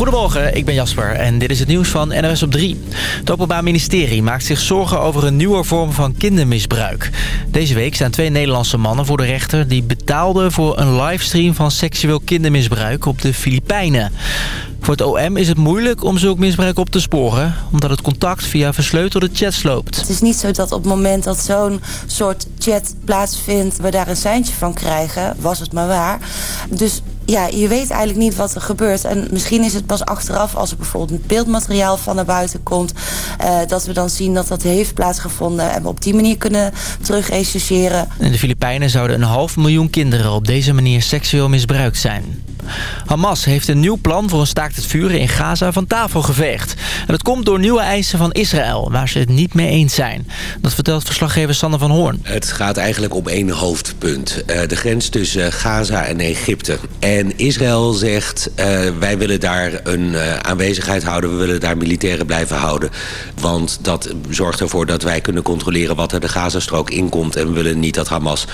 Goedemorgen, ik ben Jasper en dit is het nieuws van NOS op 3. Het Openbaar Ministerie maakt zich zorgen over een nieuwe vorm van kindermisbruik. Deze week staan twee Nederlandse mannen voor de rechter... die betaalden voor een livestream van seksueel kindermisbruik op de Filipijnen. Voor het OM is het moeilijk om zulk misbruik op te sporen... omdat het contact via versleutelde chats loopt. Het is niet zo dat op het moment dat zo'n soort chat plaatsvindt... we daar een seintje van krijgen, was het maar waar. Dus ja, je weet eigenlijk niet wat er gebeurt. En misschien is het pas achteraf als er bijvoorbeeld beeldmateriaal van naar buiten komt... Uh, dat we dan zien dat dat heeft plaatsgevonden... en we op die manier kunnen terug rechercheren. In de Filipijnen zouden een half miljoen kinderen op deze manier seksueel misbruikt zijn. Hamas heeft een nieuw plan voor een staakt het vuren in Gaza van tafel geveegd. En dat komt door nieuwe eisen van Israël, waar ze het niet mee eens zijn. Dat vertelt verslaggever Sander van Hoorn. Het gaat eigenlijk om één hoofdpunt. Uh, de grens tussen Gaza en Egypte. En Israël zegt, uh, wij willen daar een aanwezigheid houden. We willen daar militairen blijven houden. Want dat zorgt ervoor dat wij kunnen controleren wat er de Gazastrook inkomt. En we willen niet dat Hamas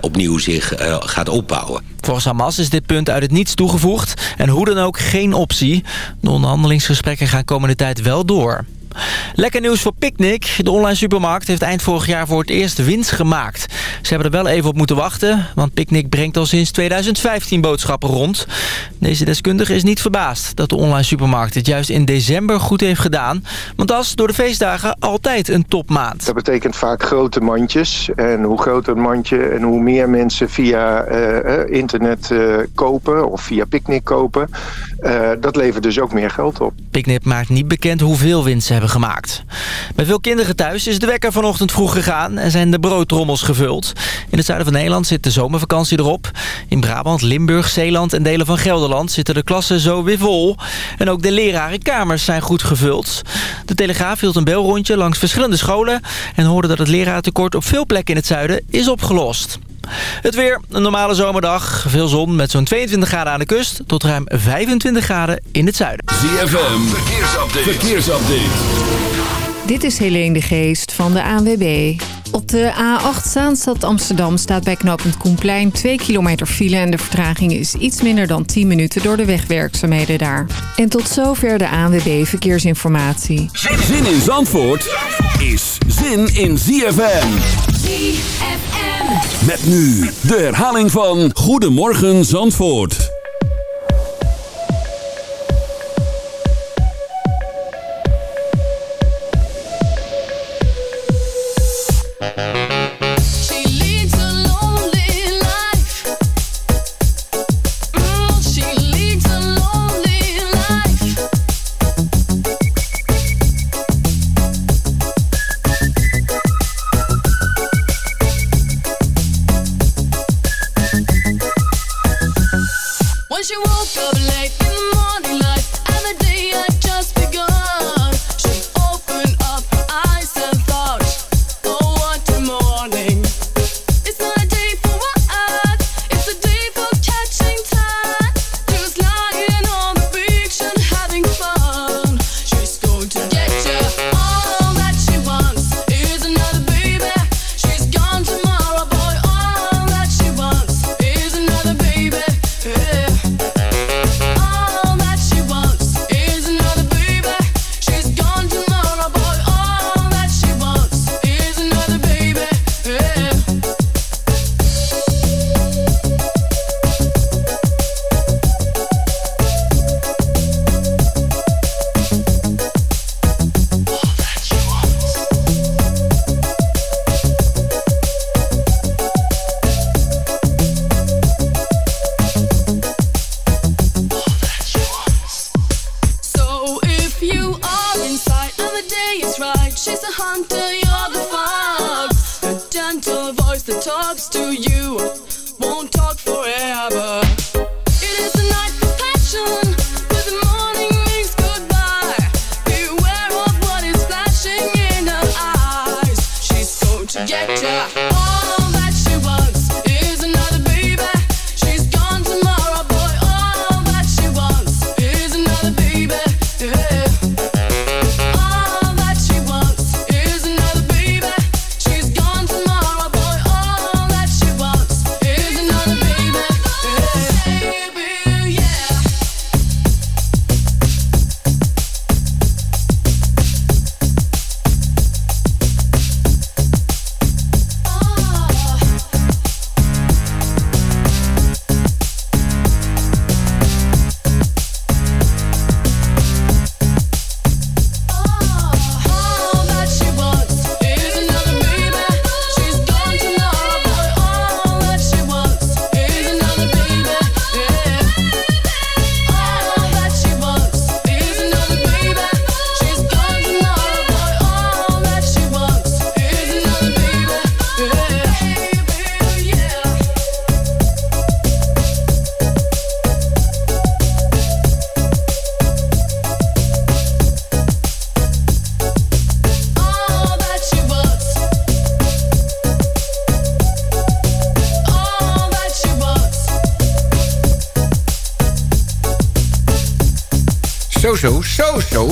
opnieuw zich gaat opbouwen. Volgens Hamas is dit punt uit het toegevoegd en hoe dan ook geen optie. De onderhandelingsgesprekken gaan komende tijd wel door. Lekker nieuws voor Picnic. De online supermarkt heeft eind vorig jaar voor het eerst winst gemaakt. Ze hebben er wel even op moeten wachten, want Picnic brengt al sinds 2015 boodschappen rond. Deze deskundige is niet verbaasd dat de online supermarkt het juist in december goed heeft gedaan. Want dat is door de feestdagen altijd een topmaand. Dat betekent vaak grote mandjes. En hoe groter het mandje en hoe meer mensen via uh, internet uh, kopen of via Picnic kopen... Uh, dat levert dus ook meer geld op. Picnic maakt niet bekend hoeveel winst ze hebben gemaakt. Bij veel kinderen thuis is de wekker vanochtend vroeg gegaan en zijn de broodtrommels gevuld. In het zuiden van Nederland zit de zomervakantie erop. In Brabant, Limburg, Zeeland en delen van Gelderland zitten de klassen zo weer vol. En ook de lerarenkamers zijn goed gevuld. De Telegraaf hield een belrondje langs verschillende scholen... en hoorde dat het leraartekort op veel plekken in het zuiden is opgelost. Het weer, een normale zomerdag. Veel zon met zo'n 22 graden aan de kust... tot ruim 25 graden in het zuiden. ZFM, verkeersupdate. verkeersupdate. Dit is Helene de Geest van de ANWB. Op de A8 Zaanstad Amsterdam staat bij knooppunt Koenplein 2 kilometer file... en de vertraging is iets minder dan 10 minuten door de wegwerkzaamheden daar. En tot zover de ANWB Verkeersinformatie. Zin in Zandvoort is zin in ZFM. ZFM. Met nu de herhaling van Goedemorgen Zandvoort. of.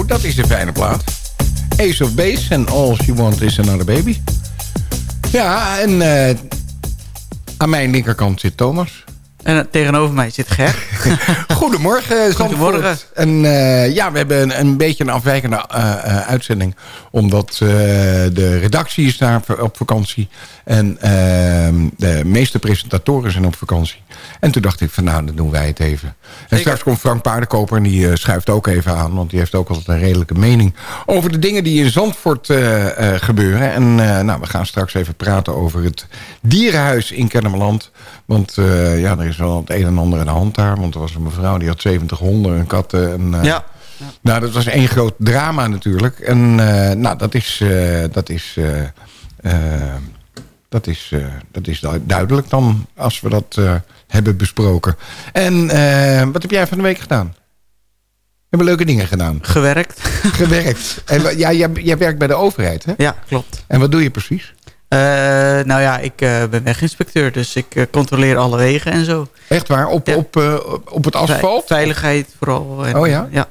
Dat is de fijne plaat. Ace of Base en All She Want Is Another Baby. Ja, en uh, aan mijn linkerkant zit Thomas. En uh, tegenover mij zit Ger. Goedemorgen, Goedemorgen. En uh, ja, we hebben een, een beetje een afwijkende uitzending. Omdat de redactie is daar op vakantie. En ehm, de meeste presentatoren zijn op vakantie. En toen dacht ik van nou, dan doen wij het even. En straks komt Frank Paardenkoper en die schuift ook even aan. Want die heeft ook altijd een redelijke mening over de dingen die in Zandvoort gebeuren. En nou, we gaan straks even praten over het dierenhuis in Kennemerland. Want ja, er is wel het een en ander aan de hand daar. Want er was een mevrouw die had 70 honden en katten. En, ja. Nou, dat was één groot drama natuurlijk. En nou, dat is... dat is dat is, uh, dat is duidelijk dan, als we dat uh, hebben besproken. En uh, wat heb jij van de week gedaan? We hebben leuke dingen gedaan. Gewerkt. Gewerkt. En, ja, jij, jij werkt bij de overheid, hè? Ja, klopt. En wat doe je precies? Nou ja, ik ben weginspecteur, dus ik controleer alle wegen en zo. Echt waar? Op, ja. op, op het asfalt? Veiligheid vooral. En, oh ja? Ja.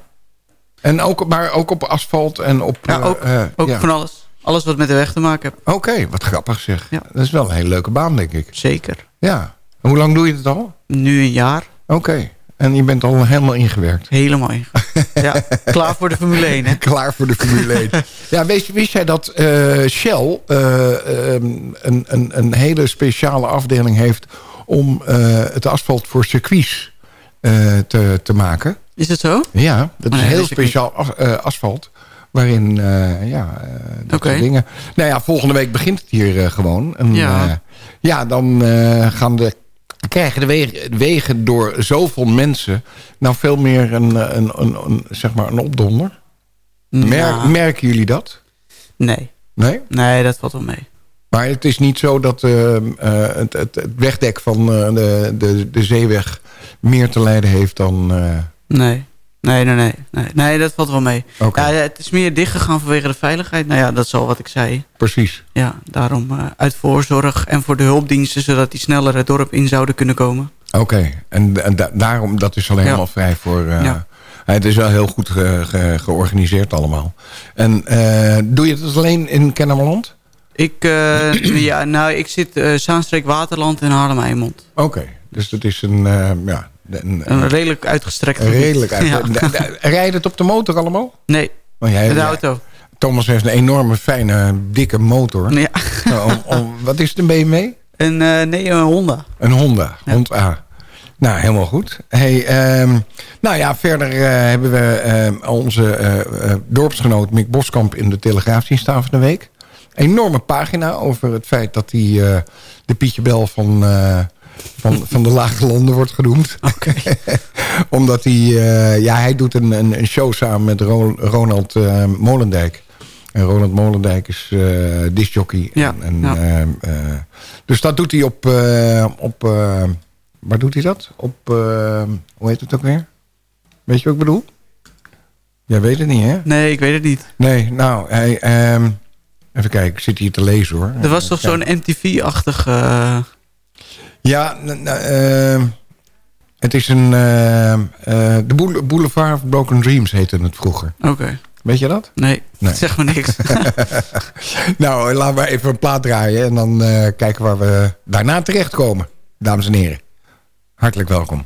En ook, maar ook op asfalt en op... Ja, ook, ook van alles. Alles wat met de weg te maken heeft. Oké, okay, wat grappig zeg. Ja. Dat is wel een hele leuke baan, denk ik. Zeker. Ja. En hoe lang doe je het al? Nu een jaar. Oké. Okay. En je bent al helemaal ingewerkt? Helemaal ingewerkt. Ja, klaar voor de Formule 1, hè? klaar voor de Formule 1. ja, wist, wist jij dat uh, Shell uh, um, een, een, een hele speciale afdeling heeft... om uh, het asfalt voor circuits te, te maken? Is het zo? Ja, dat is oh, heel speciaal as, asfalt. Waarin, uh, ja, uh, dat okay. soort dingen. Nou ja, volgende week begint het hier uh, gewoon. En, ja. ja, dan gaan de, krijgen de wegen, wegen, door zoveel mensen... nou veel meer een, een, een, een zeg maar een opdonder. Merk, merken jullie dat? Nee. Nee? Nee, dat valt wel mee. Maar het is niet zo dat het, het, het, wegdek van de, de, de zeeweg... meer te lijden heeft dan... nee. Nee, nee, nee, nee. Nee, dat valt wel mee. Okay. Ja, het is meer dichtgegaan vanwege de veiligheid. Nou ja, dat is al wat ik zei. Precies. Ja, daarom uh, uit voorzorg en voor de hulpdiensten... zodat die sneller het dorp in zouden kunnen komen. Oké, okay. en, en da daarom, dat is al helemaal ja. vrij voor... Uh, ja. Het is wel heel goed ge ge georganiseerd allemaal. En uh, doe je het alleen in Kennemerland? Ik, ja, nou, ik zit Zaanstreek Waterland en Haarlem-Eimond. Oké, okay. dus dat is een... ja, een, een, redelijk uitgestrekt Redelijk uitgestrekt. Ja. Rijdt het op de motor allemaal? Nee, oh, jij, de auto. Thomas heeft een enorme, fijne, dikke motor. Ja. Nou, om, om, wat is het, een BMW? Een, uh, nee, een Honda. Een Honda, ja. Hond A. Nou, helemaal goed. Hey, um, nou ja, verder uh, hebben we uh, onze dorpsgenoot Mick Boskamp in de Telegraaf zien staan van de week. Enorme pagina over het feit dat hij de Pietje Bel van van, van de lage landen wordt genoemd. Okay. Omdat hij, uh, ja, hij doet een, een, een, show samen met Ro Ronald uh, Molendijk. En Ronald Molendijk is uh, discjockey. Ja, en, ja. dus dat doet hij op... op waar doet hij dat? Op, hoe heet het ook weer? Weet je wat ik bedoel? Jij weet het niet, hè? Nee, ik weet het niet. Nee, nou, hij... Um, even kijken, ik zit hier te lezen, hoor. Er was toch zo'n MTV-achtig... Ja, uh, het is een... Uh, uh, de Boulevard of Broken Dreams heette het vroeger. Oké. Okay. Weet je dat? Nee, nee. dat zegt me niks. nou, laten we even een plaat draaien... en dan kijken waar we daarna terechtkomen. Dames en heren, hartelijk welkom.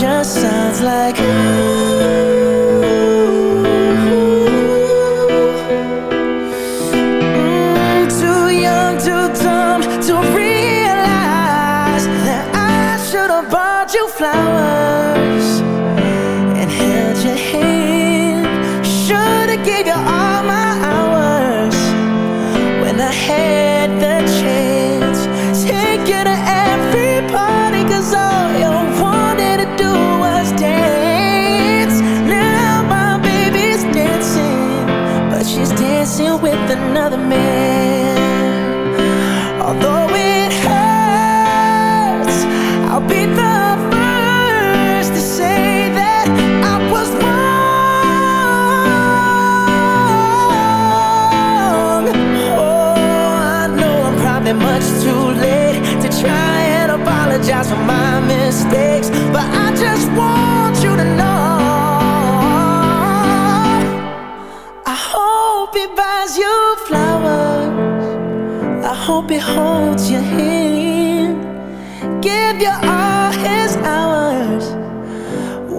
Just sounds like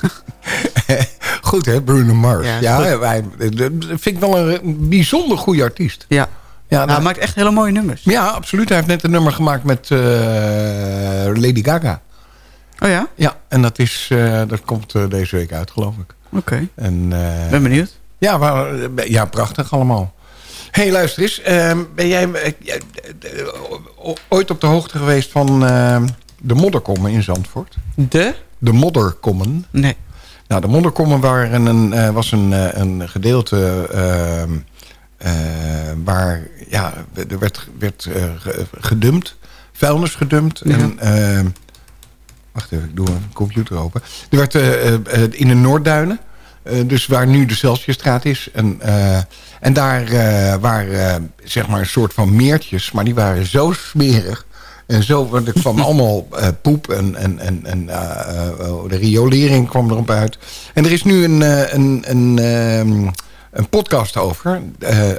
Goed hè, Bruno Mars. Ja, wij, dat vind ik wel een, een bijzonder goede artiest. Ja. Ja, Nou, hij maakt echt hele mooie nummers. ja, absoluut. Hij heeft net een nummer gemaakt met eh, Lady Gaga. Oh ja? Ja, en dat, is, eh, dat komt eh, deze week uit, geloof ik. Oké. En, eh, Ben benieuwd. ja, maar, ja, prachtig allemaal. hey, luister eens. ehm, ben jij ooit op de hoogte geweest van eh, de modderkommen in Zandvoort? De? De modderkommen. Nee. Nou, de modderkommen waren een, eh, was een, eh, een gedeelte ehm, eh, waar ja, er werd, werd ge- gedumpt, vuilnis gedumpt. Ja. En, ehm, wacht even, ik doe een computer open. Er werd in de Noordduinen, dus waar nu de Celsiusstraat is. En, en daar waren zeg maar een soort van meertjes, maar die waren zo smerig. En zo, want er kwam allemaal eh, poep en, en, en, en eh, eh, de riolering kwam erop uit. En er is nu een, een, een, een podcast over,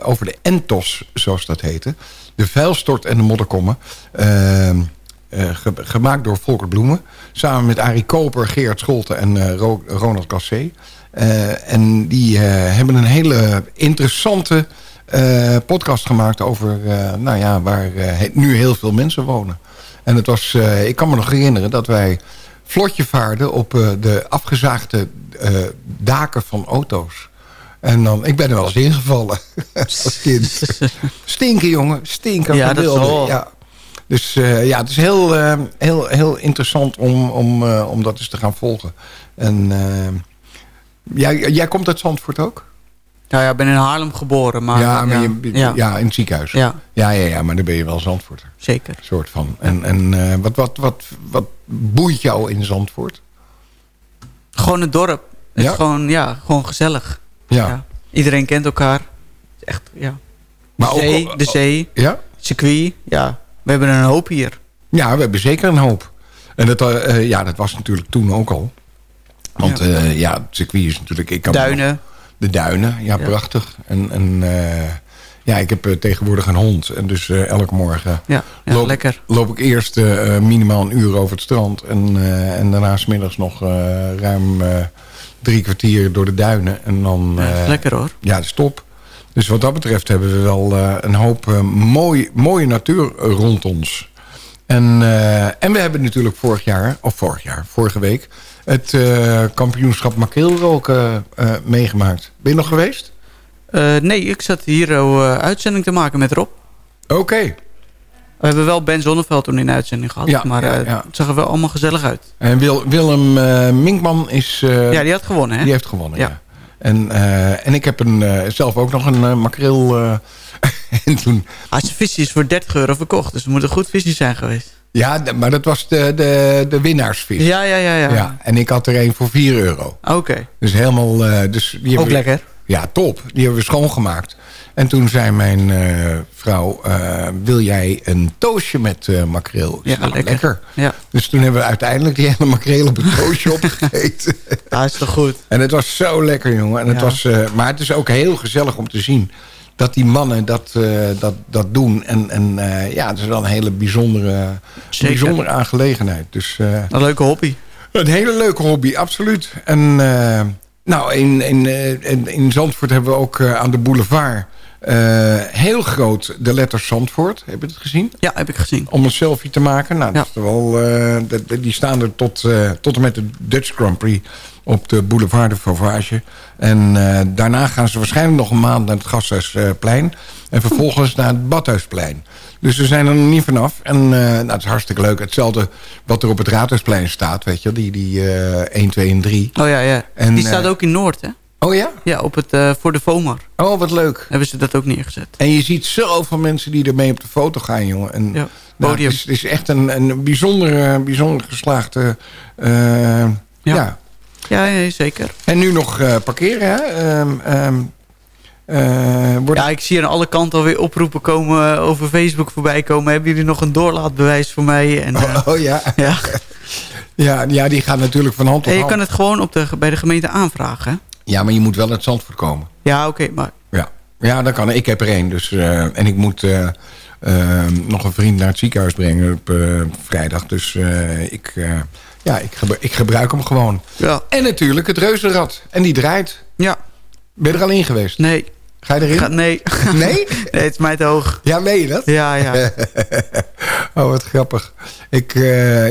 over de entos, zoals dat heette. De vuilstort en de modderkommen. Ge- gemaakt door Volker Bloemen. Samen met Arie Koper, Gerard Scholten en Ro- Ronald Cassé. En die hebben een hele interessante podcast gemaakt over eh, nou ja, waar eh, nu heel veel mensen wonen. En het was, eh, ik kan me nog herinneren dat wij vlotje vaarden op eh, de afgezaagde eh, daken van auto's. En dan, ik ben er wel eens ingevallen als kind. Stinken, jongen. Stinken. Ja, dat zal. Ja. Dus eh, ja, het is heel, eh, heel, heel interessant om, om, eh, om dat eens te gaan volgen. En eh, jij, jij komt uit Zandvoort ook? Nou ja, ik ben in Haarlem geboren. Maar, ja, maar je, ja. ja, in het ziekenhuis. Ja. Ja, ja, ja, maar dan ben je wel Zandvoort. zeker. Soort van. En, en eh, wat, wat, wat, wat boeit jou in Zandvoort? Gewoon het dorp. Het is gewoon, ja, gewoon gezellig. Ja. Iedereen kent elkaar. Echt, ja. Maar de ook- zee, de zee, Ja? circuit. Ja, we hebben een hoop hier. Ja, we hebben zeker een hoop. En dat, eh, eh, ja, dat was natuurlijk toen ook al. Want Ja. ja, ja het circuit is natuurlijk... Ik kan nog- Duinen. De duinen, ja, Ja. prachtig. En, en eh, ja, ik heb eh, tegenwoordig een hond. En dus eh, elke morgen Ja, ja loop, lekker. loop ik eerst minimaal een uur over het strand. En, eh, en daarna smiddags nog ruim drie kwartier door de duinen. En dan, Ja, lekker hoor. Ja, dat is top. Dus wat dat betreft hebben we wel een hoop mooi, mooie natuur rond ons. En, en we hebben natuurlijk vorig jaar, of vorig jaar, vorige week... het eh, kampioenschap makreelroken eh meegemaakt. Ben je nog geweest? Eh, nee, ik zat hier uh, uitzending te maken met Rob. Oké. We hebben wel Ben Zonneveld toen in de uitzending gehad. Ja, maar ja, eh, ja. het zag er wel allemaal gezellig uit. En Wil, Willem eh, Minkman is... eh, ja, die had gewonnen hè? Die heeft gewonnen, ja. En, eh, en ik heb een, eh, zelf ook nog een eh, makreel... eh, en toen, Ah, zijn visje is voor 30 euro verkocht. Dus het moet een goed visje zijn geweest. Ja, maar dat was de, de, de winnaarsvis. Ja, ja, ja. ja. Ja, en ik had er een voor 4 euro. Oké. Dus helemaal... eh, dus die Ook we- lekker. Ja, top. Die hebben we schoongemaakt. En toen zei mijn eh, vrouw... eh, wil jij een toastje met makreel? Ja, nou, lekker. Ja. Dus toen hebben we uiteindelijk die hele makreel op een toastje opgegeten. Ah, is toch goed. En het was zo lekker, jongen. En het Ja. was, maar het is ook heel gezellig om te zien... dat die mannen dat, eh, dat, dat doen. En, en eh, ja, het is wel een hele bijzondere, Zeker. bijzondere aangelegenheid. Dus eh, Een leuke hobby. een hele leuke hobby, absoluut. En nou, in, in, in, in Zandvoort hebben we ook aan de boulevard... eh, heel groot de letters Zandvoort. Heb je het gezien? Ja, heb ik gezien. Om een selfie te maken. Nou, dat is wel, eh, dat- dat- die staan er tot, eh, tot en met de Dutch Grand Prix op de boulevard de Fauvage. En daarna gaan ze waarschijnlijk nog een maand naar het Gasthuisplein. En vervolgens naar het Badhuisplein. Dus we zijn er nog niet vanaf. En nou, het is hartstikke leuk. Hetzelfde wat er op het Raadhuisplein staat. Weet je, die, die eh 1, 2 en 3. Oh ja, ja. En, die staat ook in Noord, hè? Oh ja? Ja, op het, eh, voor de FOMAR Oh, wat leuk. hebben ze dat ook neergezet. En je ziet zoveel mensen die ermee op de foto gaan, jongen. En, Ja, nou, het, is, het is echt een, een bijzonder, bijzonder geslaagde... eh, ja. Ja, ja, zeker. En nu nog eh, parkeren, hè? Ehm, ehm, eh, wordt... Ja, ik zie aan alle kanten alweer oproepen komen over Facebook voorbij komen. Hebben jullie nog een doorlaatbewijs voor mij? En, Oh, ja. ja. ja. Ja, die gaan natuurlijk van hand tot En je hand. kan het gewoon op de, bij de gemeente aanvragen. Ja, maar je moet wel uit Zandvoort komen. Ja, oké, maar Ja, ja dat kan. Ik heb er één. Dus, eh, en ik moet eh, eh, nog een vriend naar het ziekenhuis brengen op vrijdag. Dus ik, ja, ik, gebru- ik gebruik hem gewoon. ja. En natuurlijk het reuzenrad. En die draait. Ja, Ben je er al in geweest? nee. Ga je erin? Ga, nee. Nee? nee, het is mij te hoog. Ja, meen je dat? Ja, ja. oh, wat grappig. Ik,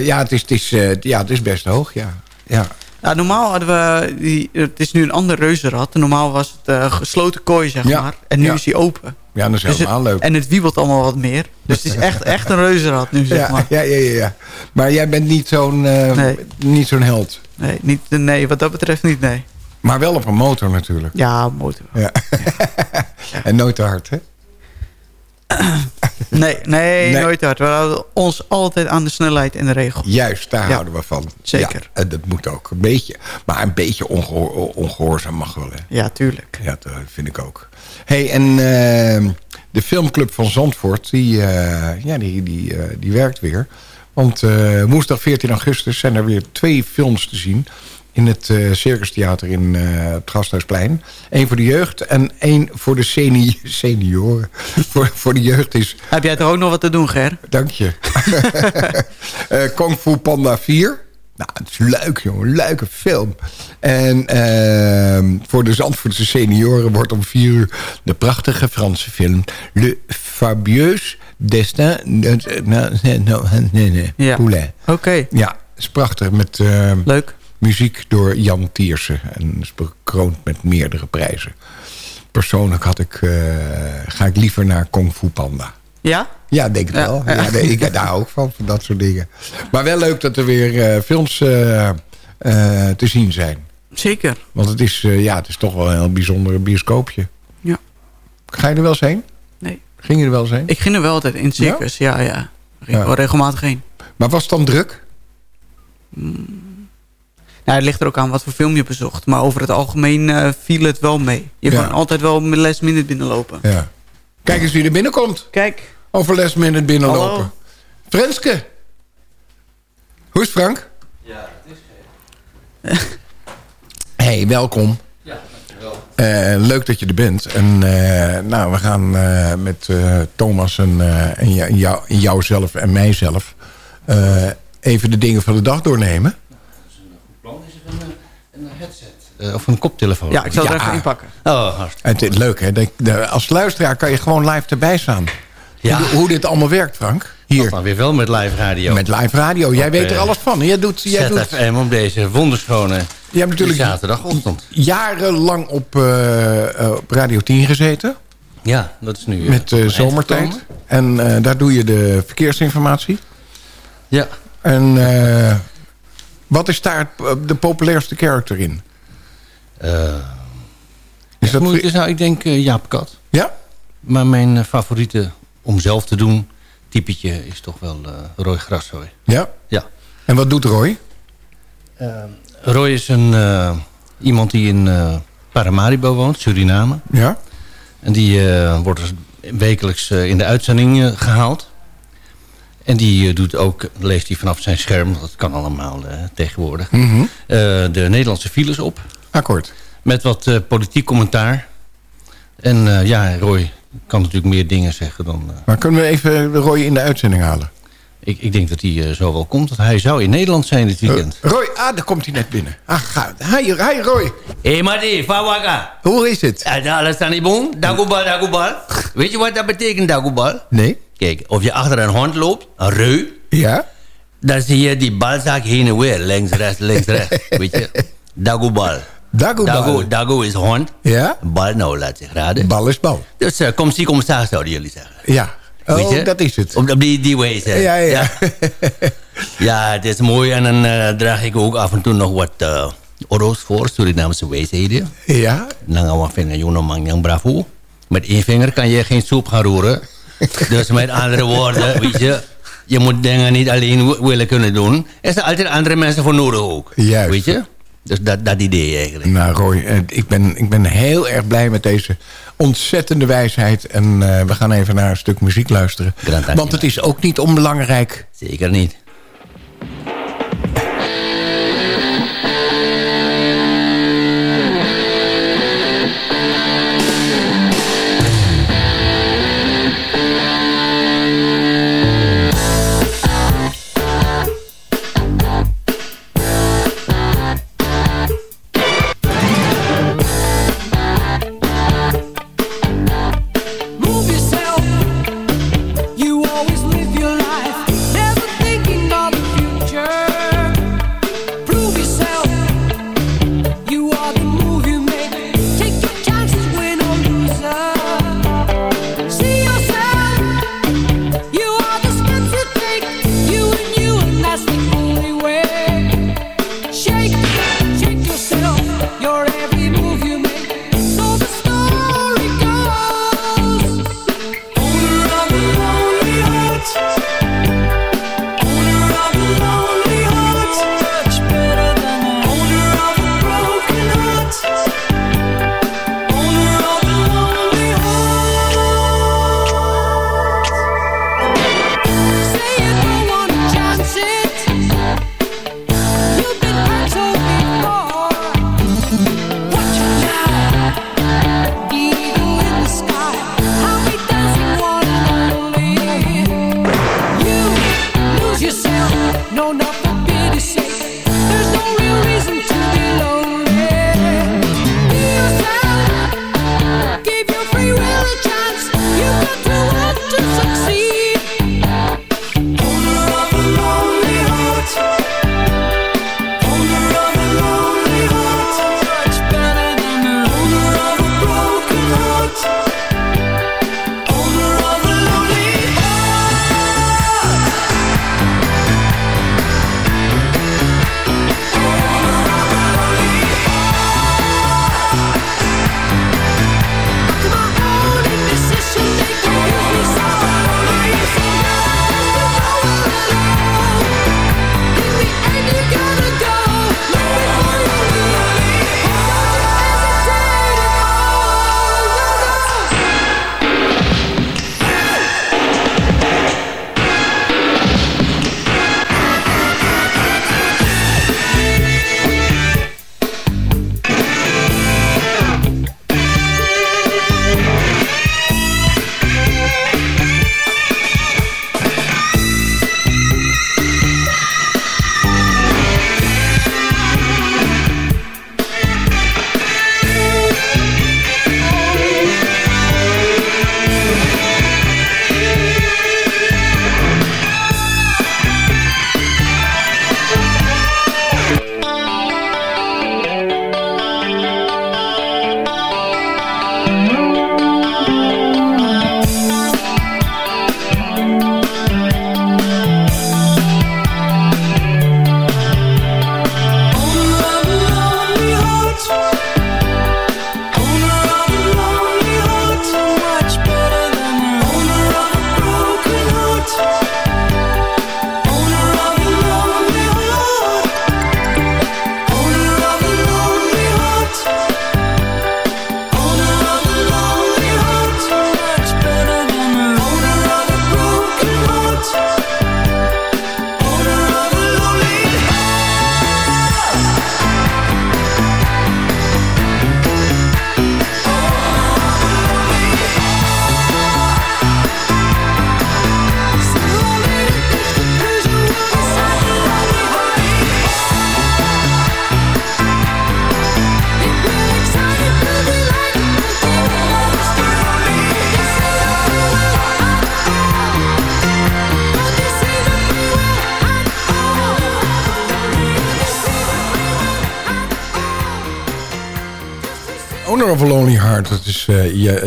ja, het is, het, is, ja, het is best hoog, ja. ja. Nou, normaal hadden we... Die, het is nu een ander reuzenrad. Normaal was het eh, gesloten kooi, zeg Ja, maar. En nu ja. is die open. Ja, dat is Dus helemaal het- leuk. En het wiebelt allemaal wat meer. Dus het is echt, echt een reuzenrad nu, zeg maar. ja, ja, ja, ja. Maar jij bent niet zo'n eh, Nee. niet zo'n held. Nee, niet, nee, wat dat betreft niet, nee. Maar wel op een motor natuurlijk. Ja, motor. Ja. en nooit te hard, hè? Nee, nee, Nee. nooit hard. We houden ons altijd aan de snelheid en de regel. Juist, daar Ja, houden we van. zeker. Ja, en dat moet ook een beetje. Maar een beetje ongehoor, ongehoorzaam mag wel, hè? Ja, tuurlijk. Ja, dat vind ik ook. hey, en eh, de filmclub van Zandvoort, die, eh, ja, die, die, eh, die werkt weer. Want eh, woensdag 14 augustus zijn er weer twee films te zien. In het eh Circus Theater in eh, het Gasthuisplein. Eén voor de jeugd en één voor de seni senioren. voor, voor de jeugd is... Heb jij toch ook nog wat te doen, Ger? Dank je. Eh Kung Fu Panda 4. Nou, het is leuk, jongen. Leuke film. En ehm, voor de Zandvoortse senioren wordt om vier uur... de prachtige Franse film... Le Fabieux Destin... de- nee, nee, nee. Poulain. Oké, Ja, is prachtig. Met ehm, leuk. Muziek door Jan Tiersen. En is bekroond met meerdere prijzen. Persoonlijk had ik, eh, ga ik liever naar Kung Fu Panda. Ja? Ja, denk Ja. wel. Ja, nee, ik daar ook van, van dat soort dingen. Maar wel leuk dat er weer eh, films eh, te zien zijn. Zeker. Want het is, ja, het is toch wel een heel bijzonder bioscoopje. Ja. Ga je er wel eens heen? Nee. Ging je er wel eens heen? Ik ging er wel altijd in circus. Ja, ja. Ik ging Ja. wel regelmatig heen. Maar was het dan druk? Nou, het ligt er ook aan wat voor film je bezocht. Maar over het algemeen eh, viel het wel mee. Je Ja. kan altijd wel met last minute binnenlopen. Ja. Kijk eens wie er binnenkomt. Kijk. Over last minute binnenlopen. Hallo. Frenske. Hoe is Frank? Ja, het is Hey, welkom. Ja, dankjewel. Eh, leuk dat je er bent. En eh, nou, we gaan eh, met eh, Thomas en, eh, en, jou, jouzelf en mijzelf... eh, even de dingen van de dag doornemen. plan is er een, een headset. Eh, of een koptelefoon. Ja, ik zal er Ja. even inpakken. Oh, hartstikke. Het is leuk, hè? Dat- de- als luisteraar kan je gewoon live erbij staan. Ja. Hoe, hoe dit allemaal werkt, Frank. Hier, Dan weer wel met live radio. met live radio. Jij Op, weet er eh, alles van. Jij doet, jij doet ZFM op deze wonderschone je hebt natuurlijk zaterdagochtend. jarenlang op, eh, eh, op Radio 10 gezeten. Ja, dat is nu... met uh, zomertijd. En eh, daar doe je de verkeersinformatie. Ja. En eh, wat is daar het- de populairste character in? Eh Is dat moet is nou, ik denk eh, Jaap Kat. Ja? Maar mijn eh, favoriete om zelf te doen typetje is toch wel eh, Roy Grassoy. Ja? Ja. En wat doet Roy? Roy is een, eh, iemand die in eh, Paramaribo woont, Suriname. Ja? En die eh, wordt dus wekelijks eh, in de uitzending eh, gehaald. En die eh, doet ook, leest hij vanaf zijn scherm, dat kan allemaal eh, tegenwoordig, Mhm. eh, de Nederlandse files op. Akkoord. Met wat eh, politiek commentaar. En eh, ja, Roy kan natuurlijk meer dingen zeggen dan... eh, Maar kunnen we even Roy in de uitzending halen? ik, ik denk dat hij eh, zo wel komt. Want hij zou in Nederland zijn dit weekend. Roy, ah, daar komt hij net binnen. Ah, ga. Hi, hi Roy. Hé, hey, Mati, Fawaka. Hoe is het? Alles aan die boom? Dagobal, dagobal. Weet je wat dat betekent, dagobal? Nee? Kijk, of je achter een hond loopt, een reu... Ja? Dan zie je die balzaak heen en weer. Links, rechts, links, rechts. Weet je? Dagobal. Dago, dago is hond. Ja? Bal, nou, laat zich raden. Bal is bal. Dus uh, kom zie, kom staan, zouden jullie zeggen. Ja. Weet je? Oh, dat is het. Op, op die, die wijze. Ja, ja. ja. Ja, het is mooi. En dan eh, draag ik ook af en toe nog wat uh, oro's voor, Surinaamse wijsheden. Ja? Dan gaan we jongen, man, yang bravo. Met één vinger kan je geen soep gaan roeren. Dus met andere woorden, weet je... Je moet dingen niet alleen willen kunnen doen. Er zijn altijd andere mensen voor nodig ook. Juist. Weet je? Dus dat, dat idee eigenlijk. Nou Roy, eh, ik ben, ik ben heel erg blij met deze ontzettende wijsheid. En eh, we gaan even naar een stuk muziek luisteren. Want het is ook niet onbelangrijk. Zeker niet.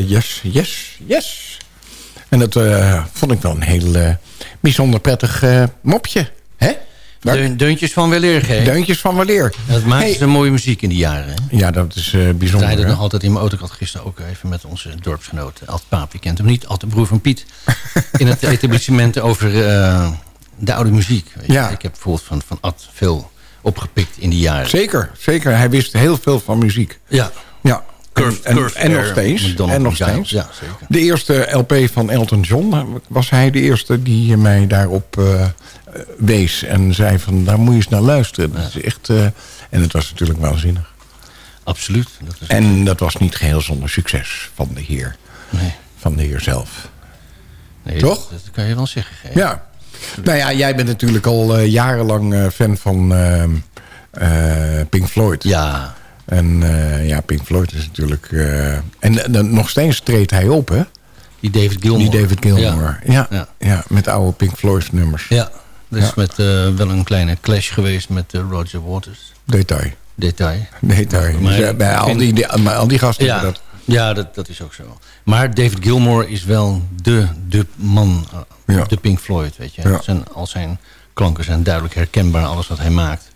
Yes, Yes, Yes. En dat eh, vond ik wel een heel eh, bijzonder prettig eh, mopje. Hè? Deun- deuntjes van weleer, hè? Deuntjes van weleer. Dat maakte Hey. ze mooie muziek in die jaren. Hè? Ja, dat is eh Ik bijzonder. zei dat nog altijd in mijn auto. Ik had gisteren ook even met onze dorpsgenoot Alt Paap. Je kent hem niet, Alt de broer van Piet. in het etablissement over eh, de oude muziek. Weet je. Ja. Ik heb bijvoorbeeld van, van Ad veel opgepikt in die jaren. Zeker, zeker. Hij wist heel veel van muziek. Ja. Ja. Curved- en, en, Curved en nog steeds. En nog Giles. steeds. Ja, zeker. De eerste LP van Elton John eh, was hij de eerste die mij daarop eh, wees. En zei van, daar moet je eens naar luisteren. Dat is echt, eh, en het was natuurlijk waanzinnig. Absoluut. Dat is En dat was niet geheel zonder succes van de heer. Nee. Van de heer zelf. nee, Toch? Dat, dat kan je wel zeggen. Ja. Nou ja, jij bent natuurlijk al jarenlang eh, fan van ehm, eh, Pink Floyd. Ja. En eh, ja, Pink Floyd is natuurlijk... eh, en, nog steeds treedt hij op, hè? Die David Gilmour. Die David Gilmour. Ja, ja. Ja. met oude Pink Floyd nummers. Ja. Is Ja. met, eh, wel een kleine clash geweest met Roger Waters. Detail. Detail. Detail. Maar- Dus, bij al die, al die gasten Ja, dat... ja dat, dat is ook zo. Maar David Gilmour is wel de, de man de Pink Floyd. Weet je. Zijn, al zijn klanken zijn duidelijk herkenbaar. Alles wat hij maakt.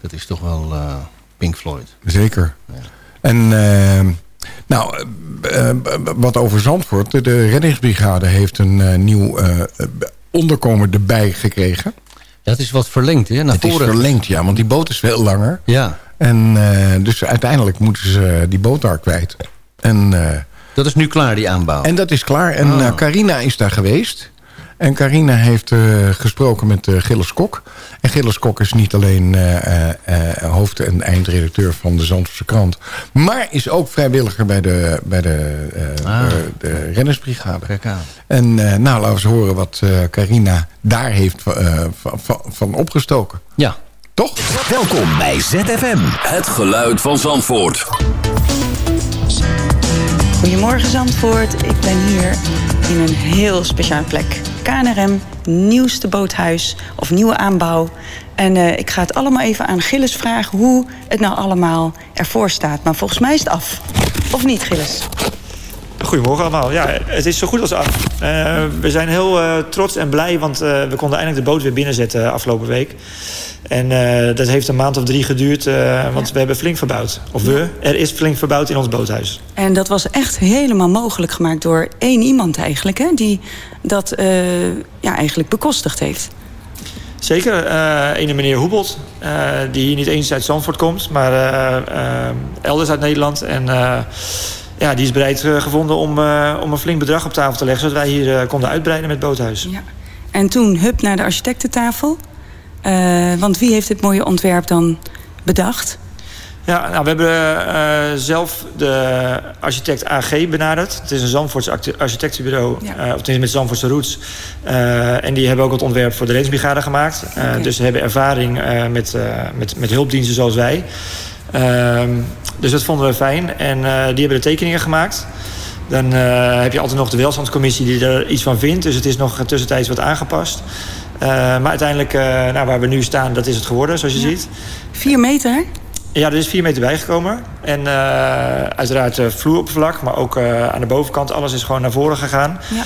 Dat is toch wel Pink Floyd. Zeker. En ehm, nou, eh, eh, wat over Zandvoort. De, de reddingsbrigade heeft een eh, nieuw onderkomen erbij gekregen. Dat is wat verlengd, hè? Naar Het is voren. verlengd, ja, want die boot is veel langer. Ja, En dus uiteindelijk moeten ze die boot daar kwijt. En, dat is nu klaar, die aanbouw. en dat is klaar. En Ah. Carina is daar geweest. En Carina heeft eh, gesproken met eh, Gilles Kok. En Gilles Kok is niet alleen eh, eh, eh, hoofd- en eindredacteur van de Zandvoortse krant... maar is ook vrijwilliger bij de, bij de, eh, Ah. de rennersbrigade. Kijk aan. En eh, nou, laten we eens horen wat eh, Carina daar heeft eh, van, van, van opgestoken. Ja, Toch? Welkom bij ZFM. Het geluid van Zandvoort. Goedemorgen Zandvoort, ik ben hier in een heel speciaal plek. KNRM, nieuwste boothuis of nieuwe aanbouw. En eh, ik ga het allemaal even aan Gilles vragen hoe het nou allemaal ervoor staat. Maar volgens mij is het af. Of niet, Gilles? Goedemorgen allemaal. Ja, het is zo goed als af. Eh, we zijn heel eh, trots en blij, want eh, we konden eindelijk de boot weer binnenzetten afgelopen week. En dat heeft een maand of drie geduurd, want we hebben flink verbouwd. Of we, er is flink verbouwd in ons boothuis. En dat was echt helemaal mogelijk gemaakt door één iemand eigenlijk... Hè, die dat ja, eigenlijk bekostigd heeft. Zeker, eh ene meneer Hoebelt, die hier niet eens uit Zandvoort komt, maar elders uit Nederland. En ja, die is bereid eh, gevonden om, eh, om een flink bedrag op tafel te leggen, zodat wij hier eh, konden uitbreiden met boothuis. Ja. En toen hup naar de architectentafel. Want wie heeft dit mooie ontwerp dan bedacht? Ja, nou, we hebben zelf de architect AG benaderd. Het is een Zandvoorts acte- architectenbureau, Ja. eh, of tenminste met Zandvoortse roots. En die hebben ook het ontwerp voor de reddingsbrigade gemaakt. Dus ze hebben ervaring met, met, met hulpdiensten zoals wij. Dus dat vonden we fijn. En eh, die hebben de tekeningen gemaakt. Dan eh, heb je altijd nog de welstandscommissie die er iets van vindt. Dus het is nog tussentijds wat aangepast. Eh, maar uiteindelijk, nou, waar we nu staan, dat is het geworden, zoals je ziet. Vier meter? Ja, er is 4 meter bijgekomen. En uiteraard vloeroppervlak, maar ook aan de bovenkant. Alles is gewoon naar voren gegaan. Ja.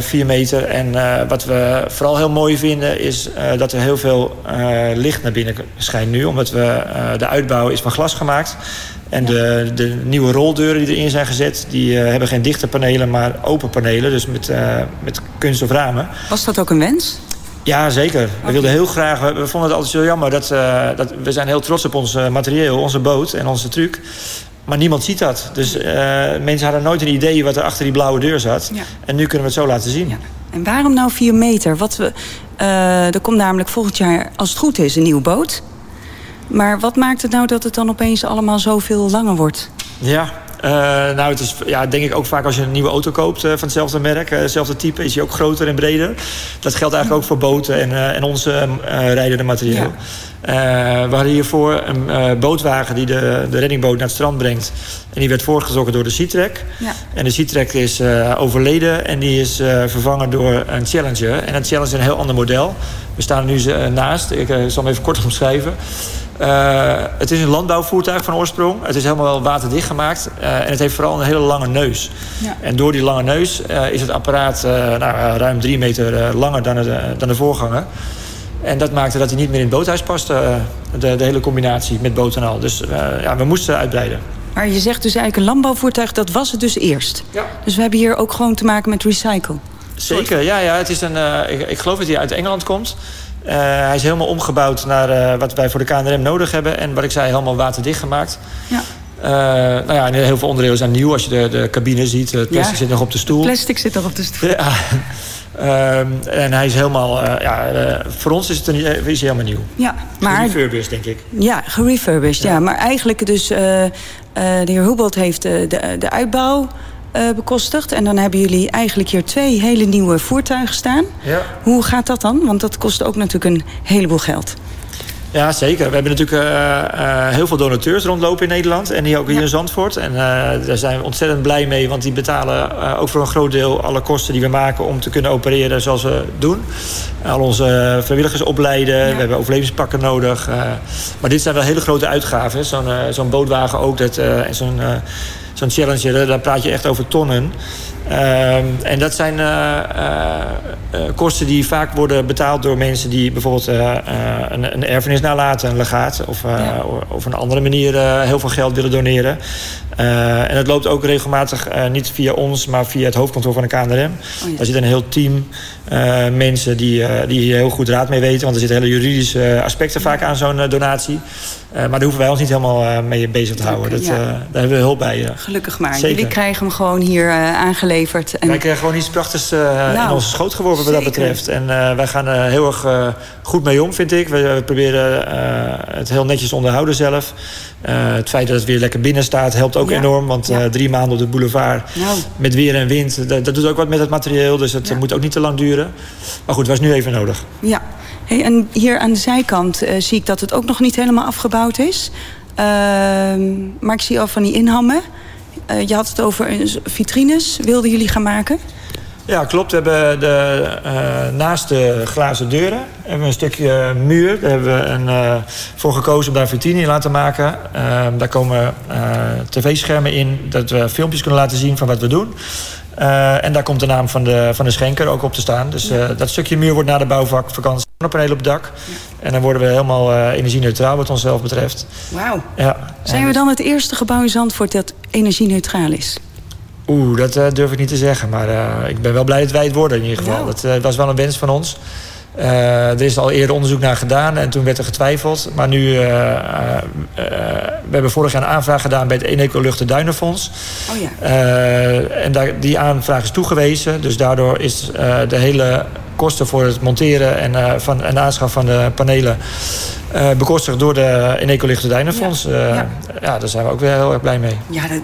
4 meter. En eh, wat we vooral heel mooi vinden is eh, dat er heel veel eh, licht naar binnen schijnt nu. Omdat we, eh, de uitbouw is van glas gemaakt. En de, de nieuwe roldeuren die erin zijn gezet... die eh, hebben geen dichte panelen, maar open panelen. Dus met, eh, met kunststof ramen. Was dat ook een wens? Ja, zeker. We wilden heel graag. We, we vonden het altijd zo jammer dat, eh, dat we zijn heel trots op ons eh, materieel, onze boot en onze truc. Maar niemand ziet dat. Dus eh, mensen hadden nooit een idee wat er achter die blauwe deur zat. Ja. En nu kunnen we het zo laten zien. Ja. En waarom nou vier meter? Wat we, eh, er komt namelijk volgend jaar, als het goed is, een nieuwe boot. Maar wat maakt het nou dat het dan opeens allemaal zoveel langer wordt? Ja, nou, het is ja, denk ik ook vaak als je een nieuwe auto koopt eh, van hetzelfde merk, eh, hetzelfde type, is die ook groter en breder. Dat geldt eigenlijk ook voor boten en, eh, en onze eh rijdende materieel. Eh, we hadden hiervoor een eh, bootwagen die de, de reddingboot naar het strand brengt. En die werd voortgetrokken door de Sea-Trek. Ja. En de Sea-Trek is eh, overleden en die is eh, vervangen door een Challenger. En een Challenger is een heel ander model. We staan er nu eh, naast. Ik eh, zal hem even kort omschrijven. Eh, het is een landbouwvoertuig van oorsprong. Het is helemaal wel waterdicht gemaakt. Eh, en het heeft vooral een hele lange neus. Ja. En door die lange neus eh, is het apparaat nou, ruim drie meter langer dan de, dan de voorganger. En dat maakte dat hij niet meer in het boothuis paste. de, de hele combinatie met boot en al. Dus ja, we moesten uitbreiden. Maar je zegt dus eigenlijk een landbouwvoertuig, dat was het dus eerst. Ja. Dus we hebben hier ook gewoon te maken met recycle. Zeker, ja, ja. Het is een, ik, ik geloof dat hij uit Engeland komt. Eh, hij is helemaal omgebouwd naar eh, wat wij voor de KNRM nodig hebben. En wat ik zei, helemaal waterdicht gemaakt. Ja. Eh, nou ja, en heel veel onderdelen zijn nieuw. Als je de, de cabine ziet, het plastic Ja. zit nog op de stoel. Plastic zit er op de stoel. Ja. Ehm, en hij is helemaal, ja, voor ons is het een, is hij helemaal nieuw. Ja, maar Refurbished, denk ik. Ja, gerefurbished, ja. Maar eigenlijk dus, de heer Hoebold heeft de, de uitbouw eh, bekostigd. En dan hebben jullie eigenlijk hier twee hele nieuwe voertuigen staan. Ja. Hoe gaat dat dan? Want dat kost ook natuurlijk een heleboel geld. Ja, zeker. We hebben natuurlijk eh, eh, heel veel donateurs rondlopen in Nederland. En die ook hier in Zandvoort. En daar zijn we ontzettend blij mee. Want die betalen ook voor een groot deel alle kosten die we maken... om te kunnen opereren zoals we doen. Al onze vrijwilligers opleiden. We hebben overlevingspakken nodig. maar dit zijn wel hele grote uitgaven. Zo'n zo'n bootwagen ook. Dat, en zo'n zo'n Challenger, daar praat je echt over tonnen. Ehm, en dat zijn eh, eh, eh, kosten die vaak worden betaald door mensen die bijvoorbeeld een, een erfenis nalaten, een legaat, of eh, of een andere manier heel veel geld willen doneren. En het loopt ook regelmatig niet via ons, maar via het hoofdkantoor van de KNRM. Daar zit een heel team mensen die, die hier heel goed raad mee weten, want er zitten hele juridische aspecten vaak aan zo'n donatie. Eh, maar daar hoeven wij ons niet helemaal eh, mee bezig te houden. Dat, ja. eh, daar hebben we hulp bij. Gelukkig maar. Zeker. Jullie krijgen hem gewoon hier aangeleverd. En... Wij krijgen gewoon iets prachtigs eh, Nou, in onze schoot geworpen wat dat betreft. En wij gaan er heel erg goed mee om, vind ik. We, we proberen het heel netjes te onderhouden zelf. Het feit dat het weer lekker binnen staat helpt ook Ja. enorm. Want drie maanden op de boulevard Nou. met weer en wind... Dat, dat doet ook wat met het materieel. Dus het moet ook niet te lang duren. Maar goed, was nu even nodig. Ja. Hey, en hier aan de zijkant eh, zie ik dat het ook nog niet helemaal afgebouwd is. Ehm, maar ik zie al van die inhammen. Eh, je had het over vitrines. Wilden jullie gaan maken? Ja, klopt. We hebben de, eh, naast de glazen deuren hebben we een stukje muur. Daar hebben we een, voor gekozen om daar vitrine in laten maken. Eh, daar komen tv-schermen in, dat we filmpjes kunnen laten zien van wat we doen. En daar komt de naam van de, van de schenker ook op te staan. Dus dat stukje muur wordt na de bouwvakantie zonnepanelen op het dak. En dan worden we helemaal eh energie-neutraal wat onszelf betreft. Wauw. Ja. Zijn we dan het eerste gebouw in Zandvoort dat energie-neutraal is? Oeh, dat eh, durf ik niet te zeggen. Maar eh, ik ben wel blij dat wij het worden in ieder geval. Dat eh, was wel een wens van ons. Eh, er is al eerder onderzoek naar gedaan en toen werd er getwijfeld. Maar nu, eh, we hebben vorig jaar een aanvraag gedaan bij het Eneco Luchten Duinenfonds. Oh ja. En daar, die aanvraag is toegewezen. Dus daardoor is de hele kosten voor het monteren en, van, en de aanschaf van de panelen... bekostigd door de Eneco Luchten Duinenfonds. Ja. Ja. ja, daar zijn we ook weer heel erg blij mee. Ja, dat,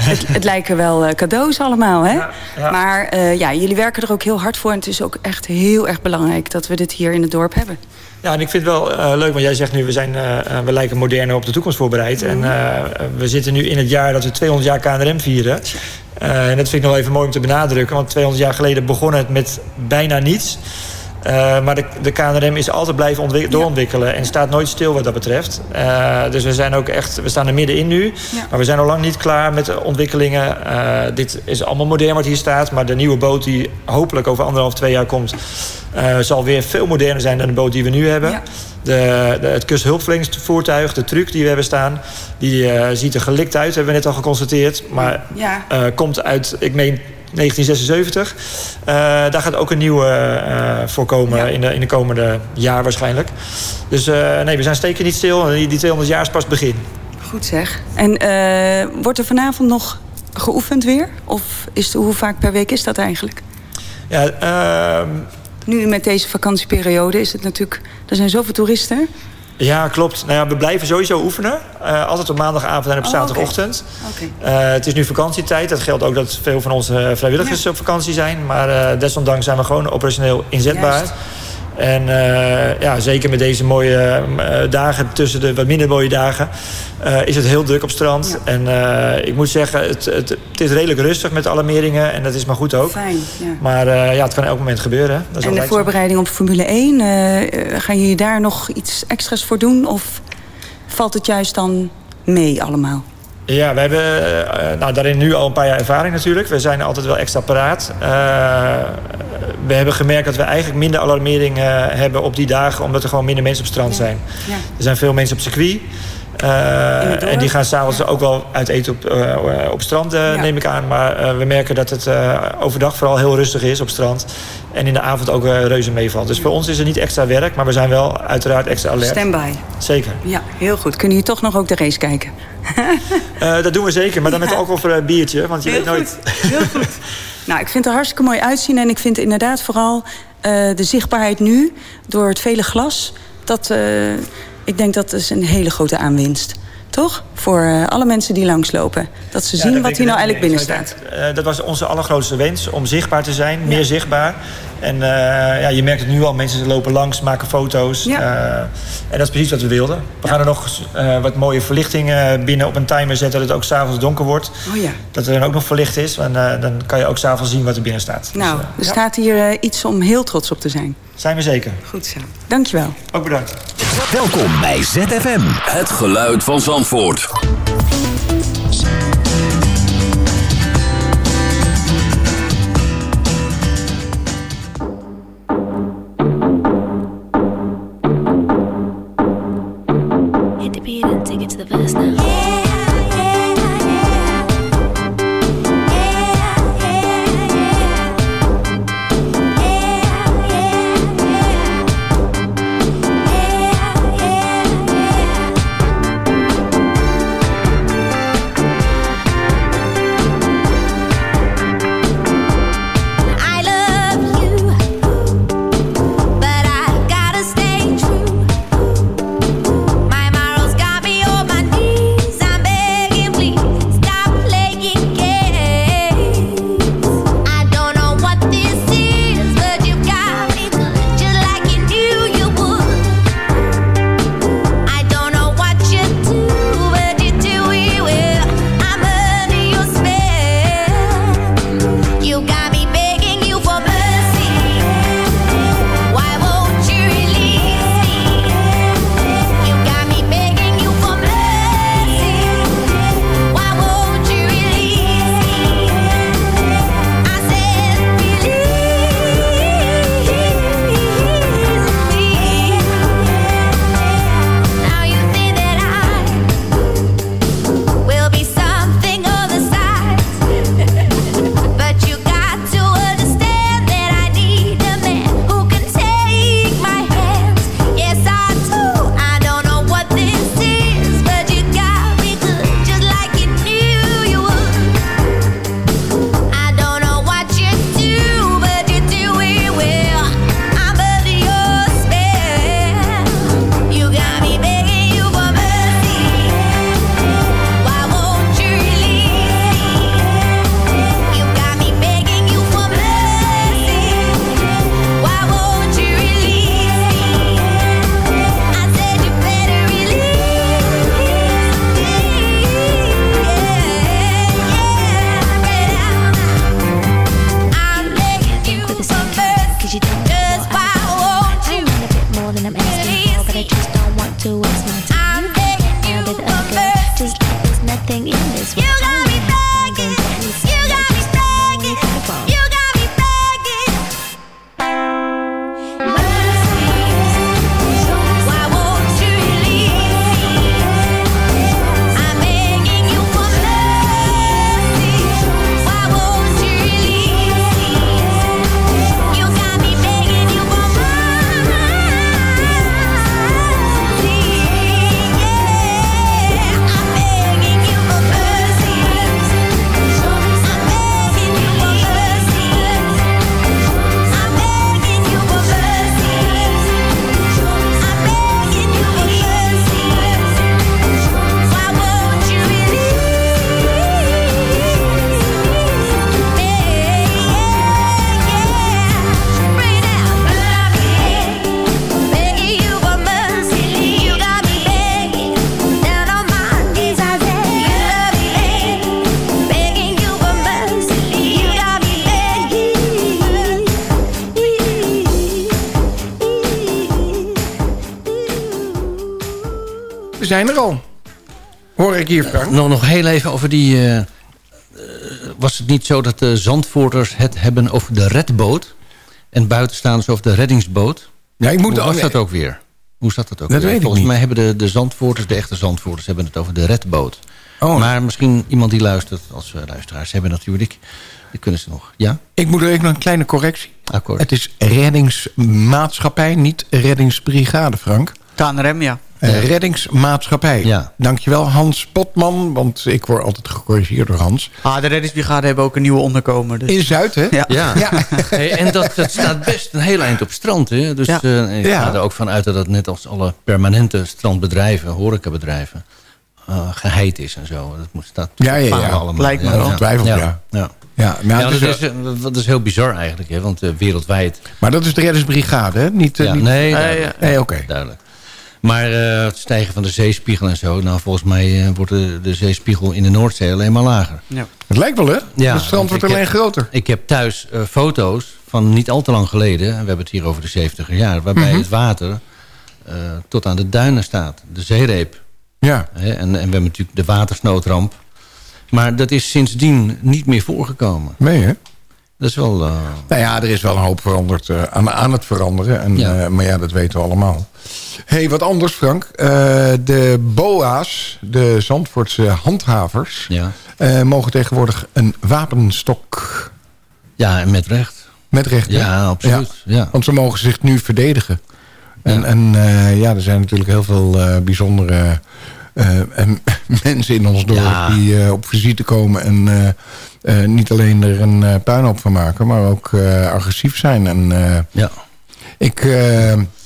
het, het lijken wel eh, cadeaus allemaal, hè? Maar eh, ja, jullie werken er ook heel hard voor. En het is ook echt heel erg belangrijk dat we dit hier in het dorp hebben. Ja, en ik vind het wel eh, leuk, want jij zegt nu... we, zijn, we lijken moderner op de toekomst voorbereid. En eh, we zitten nu in het jaar dat we 200 jaar KNRM vieren. En dat vind ik nog even mooi om te benadrukken. Want 200 jaar geleden begon het met bijna niets. Eh, maar de, de KNRM is altijd blijven ontwik- doorontwikkelen... en staat nooit stil wat dat betreft. Eh, dus we, zijn ook echt, we staan er middenin nu. Maar we zijn nog lang niet klaar met de ontwikkelingen. Eh, dit is allemaal modern wat hier staat. Maar de nieuwe boot die hopelijk over anderhalf, twee jaar komt... zal weer veel moderner zijn dan de boot die we nu hebben. De, de, het kusthulpverleningsvoertuig, de truck die we hebben staan... die ziet er gelikt uit, hebben we net al geconstateerd. Maar komt uit, ik meen, 1976. Eh, daar gaat ook een nieuwe eh voorkomen in, de, in de komende jaar waarschijnlijk. Dus eh, nee, we zijn steken niet stil. Die, die 200 jaar is pas begin. Goed zeg. En wordt er vanavond nog geoefend weer? Of is hoe vaak per week is dat eigenlijk? Ja, ehm, Nu met deze vakantieperiode is het natuurlijk... Er zijn zoveel toeristen. Ja klopt. Nou ja, we blijven sowieso oefenen. Eh, altijd op maandagavond en op Oh, zaterdagochtend. Oké. Eh, het is nu vakantietijd. Dat geldt ook dat veel van onze vrijwilligers op vakantie zijn. Maar eh, desondanks zijn we gewoon operationeel inzetbaar. Juist. En eh, ja, zeker met deze mooie eh, dagen tussen de wat minder mooie dagen... eh, is het heel druk op strand. En ik moet zeggen, het, het, het is redelijk rustig met alarmeringen. En dat is maar goed ook. Fijn, ja. Maar ja, het kan elk moment gebeuren. Dat is En de voorbereiding op Formule 1, eh, eh, gaan jullie daar nog iets extra's voor doen? Of valt het juist dan mee allemaal? Ja, we hebben eh, nou, daarin nu al een paar jaar ervaring natuurlijk. We zijn altijd wel extra paraat. Eh, we hebben gemerkt dat we eigenlijk minder alarmering eh, hebben op die dagen... omdat er gewoon minder mensen op het strand zijn. Ja. Er zijn veel mensen op circuit. Eh, en die gaan s'avonds ook wel uit eten op, eh, op het strand, eh, neem ik aan. Maar eh, we merken dat het eh, overdag vooral heel rustig is op strand. En in de avond ook eh, reuze meevalt. Dus voor ons is er niet extra werk, maar we zijn wel uiteraard extra alert. Standby. Zeker. Ja, heel goed. Kunnen jullie toch nog ook de race kijken? Eh, dat doen we zeker, maar dan met een biertje. Want je Heel weet nooit... Heel goed. Nou, ik vind het er hartstikke mooi uitzien. En ik vind inderdaad vooral eh, de zichtbaarheid nu, door het vele glas... Dat, eh, ik denk dat is een hele grote aanwinst. Toch? Voor eh, alle mensen die langslopen. Dat ze Ja, zien wat hier nou eigenlijk binnen staat. Eh, dat was onze allergrootste wens, om zichtbaar te zijn, meer zichtbaar. En eh, ja, je merkt het nu al, mensen lopen langs, maken foto's. Ja. Eh, en dat is precies wat we wilden. We gaan er nog eh, wat mooie verlichting eh, binnen op een timer zetten... dat het ook s'avonds donker wordt. Oh ja. Dat er dan ook nog verlicht is. En eh, dan kan je ook s'avonds zien wat er binnen staat. Nou, Dus, eh, er ja, staat hier eh, iets om heel trots op te zijn. zijn we zeker. Goed zo. Dankjewel. Ook bedankt. Welkom bij ZFM. Het geluid van Zandvoort. Zijn er al. Hoor ik hier, Frank. Nog, nog heel even over die... eh, eh, was het niet zo dat de Zandvoorters het hebben over de redboot... en buitenstaanders over de reddingsboot? Ja, ik moet... Hoe was dat ook weer? Hoe zat dat ook Dat weer? weet ik Volgens niet. mij hebben de, de Zandvoorters, de echte Zandvoorters... hebben het over de redboot. Oh. Maar misschien iemand die luistert, als we luisteraars hebben natuurlijk... die kunnen ze nog. Ja? Ik moet er even een kleine correctie. Akkoord. Het is reddingsmaatschappij, niet reddingsbrigade, Frank. KNRM, ja. Eh, reddingsmaatschappij. Ja. Dankjewel Hans Potman, want ik word altijd gecorrigeerd door Hans. Ah, de reddingsbrigade hebben ook een nieuwe onderkomen. Dus. In Zuid, hè? Ja. Ja. Hey, en dat, dat staat best een heel eind op strand. Hè? Dus Ja. eh, ik Ja. ga er ook van uit dat het net als alle permanente strandbedrijven, horecabedrijven, eh geheid is en zo. Dat moet staat Ja, ja, ja. allemaal. Lijkt me wel. Ongetwijfeld, ja. ja. ja. Dat, is, dat is heel bizar eigenlijk, hè? want wereldwijd... maar dat is de reddingsbrigade, hè? Niet, Ja, niet... nee. Nee, oké. duidelijk. Maar eh, het stijgen van de zeespiegel en zo... nou, volgens mij eh, wordt de, de zeespiegel in de Noordzee alleen maar lager. Ja. Het lijkt wel, hè? Ja, het strand wordt alleen heb- groter. Ik heb thuis eh, foto's van niet al te lang geleden... en we hebben het hier over de 70 jaar... waarbij Mhm. het water eh, tot aan de duinen staat. De zeereep. Ja. Hè? En, en we hebben natuurlijk de watersnoodramp. Maar dat is sindsdien niet meer voorgekomen. Nee, hè? Dat is wel... eh, Nou ja, er is wel een hoop veranderd, eh, aan, aan het veranderen. En, Ja. eh, maar ja, dat weten we allemaal. hey, wat anders, Frank. De BOA's, de Zandvoortse handhavers... ja. mogen tegenwoordig een wapenstok ja, en met recht. met recht. hè? Ja, absoluut. Ja. Want ze mogen zich nu verdedigen. En, Ja. en ja, er zijn natuurlijk heel veel bijzondere en mensen in ons dorp... Ja. die op visite komen en eh, niet alleen er een eh, puinhoop van maken... maar ook eh, agressief zijn. En Ja. ik...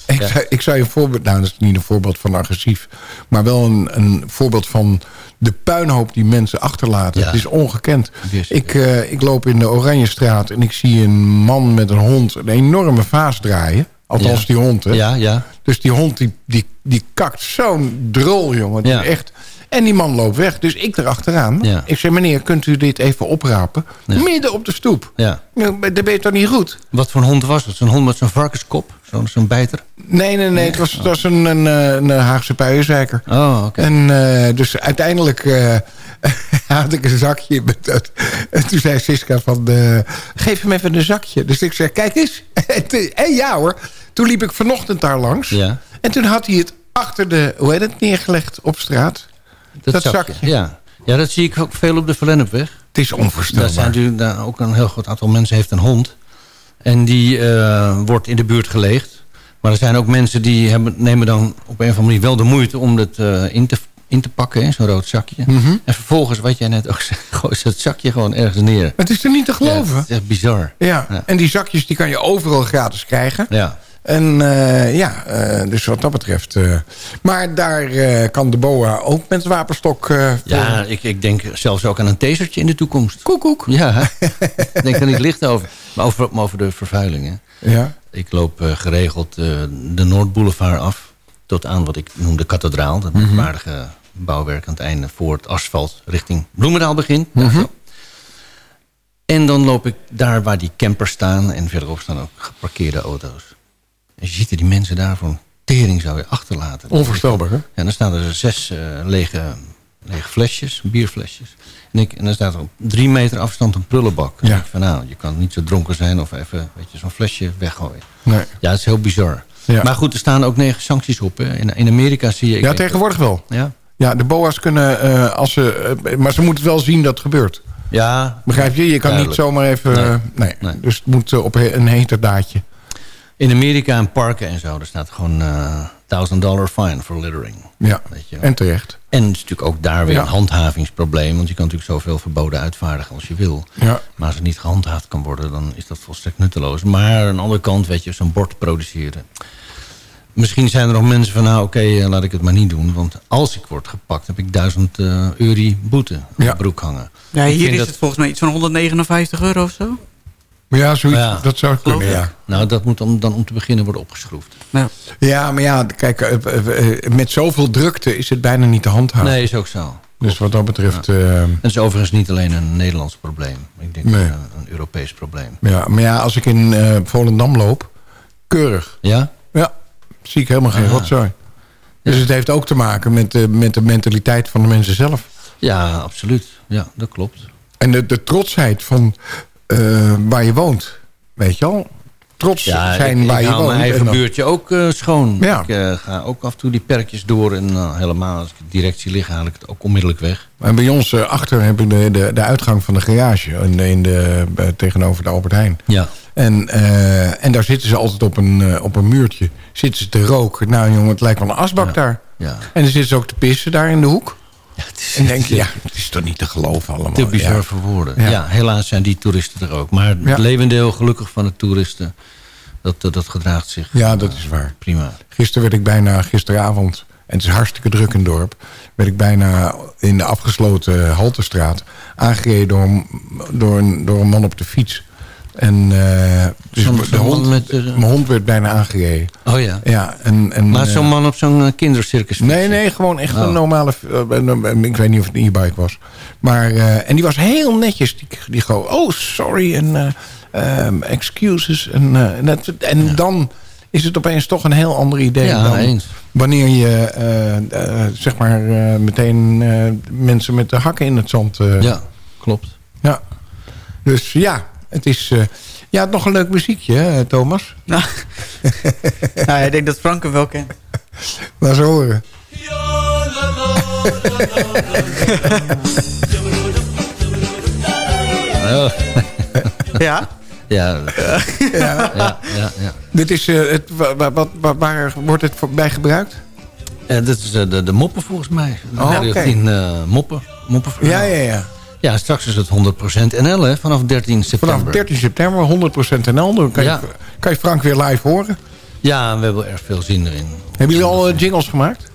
ik, Ja. zou, ik zou je een voorbeeld... Nou, dat is niet een voorbeeld van agressief... maar wel een, een voorbeeld van de puinhoop die mensen achterlaten. Ja. Het is ongekend. Yes. Ik, ik loop in de Oranjestraat en ik zie een man met een hond... een enorme vaas draaien. Althans, Ja. die hond, hè? Ja, ja. Dus die hond die, die, die kakt zo'n drol, jongen. Ja. echt... En die man loopt weg. Dus ik erachteraan. Ja. Ik zeg, meneer, kunt u dit even oprapen? Ja. Midden op de stoep. ja. Nou, Dan ben je toch niet goed? Wat voor een hond was het? Zo'n hond met zo'n varkenskop? Zo'n bijter? Nee, nee, nee. Het was, het was een, een, een Haagse puienzeiker. Oh, oké. En eh, dus uiteindelijk eh, had ik een zakje. Met dat. En toen zei Siska van, eh, geef hem even een zakje. Dus ik zei, kijk eens. En ja hoor, toen liep ik vanochtend daar langs. Ja. En toen had hij het achter de, hoe heet het, neergelegd op straat. Dat zakje. Ja. ja, dat zie ik ook veel op de Verlennepweg. Het is Daar onvoorstelbaar. zijn natuurlijk daar ook een heel groot aantal mensen heeft een hond. En die eh, wordt in de buurt geleegd. Maar er zijn ook mensen die hebben, nemen dan op een of andere manier wel de moeite om het eh, in, te, in te pakken, zo'n rood zakje. Mhm. En vervolgens, wat jij net ook zei, gooit ze het zakje gewoon ergens neer. Het is er niet te Ja, geloven. het is echt bizar. Ja, Ja. en die zakjes die kan je overal gratis krijgen. Ja. En eh, ja, eh, dus wat dat betreft. eh, maar daar kan de BOA ook met wapenstok... eh, Ja, ik, ik denk zelfs ook aan een tasertje in de toekomst. Koekoek. Ja, ik denk er niet licht over. Maar over, maar over de vervuiling. Hè. Ja. Ik loop geregeld de Noordboulevard af. Tot aan wat ik noem de kathedraal. Dat merkwaardige bouwwerk aan het einde voor het asfalt richting Bloemendaal begint. Zo. En dan loop ik daar waar die campers staan. En verderop staan ook geparkeerde auto's. En je ziet er die mensen daar voor een tering zou je achterlaten. Onvoorstelbaar, hè? En dan staan er zes eh, lege, lege flesjes, bierflesjes. En, ik, en dan staat er op drie meter afstand een prullenbak. Ja. ik van nou, je kan niet zo dronken zijn of even zo'n flesje weggooien. Nee. Ja, het is heel bizar. Ja. Maar goed, er staan ook negen sancties op. Hè. In, in Amerika zie je... ik Ja, denk- tegenwoordig wel. Ja, Ja, de BOA's kunnen, eh, als ze, eh, maar ze moeten wel zien dat het gebeurt. ja Begrijp je? Je kan Duidelijk. niet zomaar even... Nee. nee. Nee. Dus het moet op een heterdaadje. In Amerika en parken en zo, daar staat gewoon eh 1000 dollar fine for littering. Ja, Weet je en terecht. En het is natuurlijk ook daar weer Ja. een handhavingsprobleem. Want je kan natuurlijk zoveel verboden uitvaardigen als je wil. Ja. Maar als het niet gehandhaafd kan worden, dan is dat volstrekt nutteloos. Maar aan de andere kant, weet je, zo'n bord produceren. Misschien zijn er nog mensen van, nou oké, eh, laat ik het maar niet doen. Want als ik word gepakt, heb ik 1000 eh euro boete op Ja. de broek hangen. Ja, hier is dat- het volgens mij iets van 159 euro of zo. Ja, zoiets, Ja. dat zou kunnen, ja. Nou, dat moet dan, dan om te beginnen worden opgeschroefd. Ja. Ja, maar ja, kijk, eh, eh, eh, met zoveel drukte is het bijna niet te handhaven. Nee, is ook zo. Dus wat dat betreft... Het is overigens niet alleen een Nederlands probleem. Ik denk Nee. een, een Europees probleem. ja, maar ja, als ik in eh Volendam loop, keurig. Ja? Ja, zie ik helemaal geen Ah. rotzooi. Dus het heeft ook te maken met de, met de mentaliteit van de mensen zelf. Ja, absoluut. Ja, dat klopt. En de, de trotsheid van eh, waar je woont. Weet je wel? Trots Ja, zijn ik, waar ik je woont. mijn eigen dan- buurtje ook eh, schoon. Ja. Ik eh, ga ook af en toe die perkjes door. En eh, helemaal als ik het direct zie liggen, haal ik het ook onmiddellijk weg. En bij ons achter heb ik de, de, de uitgang van de garage. In, de- in de, tegenover de Albert Heijn. Ja. En, en daar zitten ze altijd op een, op een muurtje. Zitten ze te roken. Nou jongen, het lijkt wel een asbak daar. Ja. En dan zitten ze ook te pissen daar in de hoek. En denk je, ja, het is toch niet te geloven allemaal. Te bizar Ja. voor woorden. Ja. Ja. helaas zijn die toeristen er ook. Maar het Ja. levendeel gelukkig van de toeristen, dat, dat, dat gedraagt zich Ja, dat is waar. prima. Gisteren werd ik bijna, gisteravond, en het is hartstikke druk in het dorp... werd ik bijna in de afgesloten Halterstraat aangereden door, door, een, door een man op de fiets. En eh, dus de hond, met, eh, mijn hond werd bijna aangereden. Oh ja. Ja, en, en, Maar zo'n eh, man op zo'n kindercircus. Nee, nee, gewoon echt Oh. een normale... eh, een- ik weet niet of het een e-bike was. Maar, en die was heel netjes. Die, die gewoon, oh, sorry, en eh, ehm, excuses. En, en, dan is het opeens toch een heel ander idee. Ja, dan eens. Wanneer je, zeg maar, meteen mensen met de hakken in het zand... Ja, klopt. ja. Dus ja, het is... eh, ja, nog een leuk muziekje, hè, Thomas? Nou, nou, ik denk dat Frank hem wel kent. Laat eens horen. Oh. Ja? Ja, Ja. ja, ja, ja. Dit is, eh, het, wa- wa- wat, wa- waar wordt het voor, bij gebruikt? En dat is eh, de, de moppen volgens mij. Oh, De oké. 13 eh, moppen. moppen Ja, ja, ja. Ja, straks is het 100% NL hè, vanaf 13 september. Vanaf 13 september 100% NL. Dan kan, Ja. je, kan je Frank weer live horen. Ja, we hebben erg veel zin erin. Hebben jullie al eh, jingles gemaakt?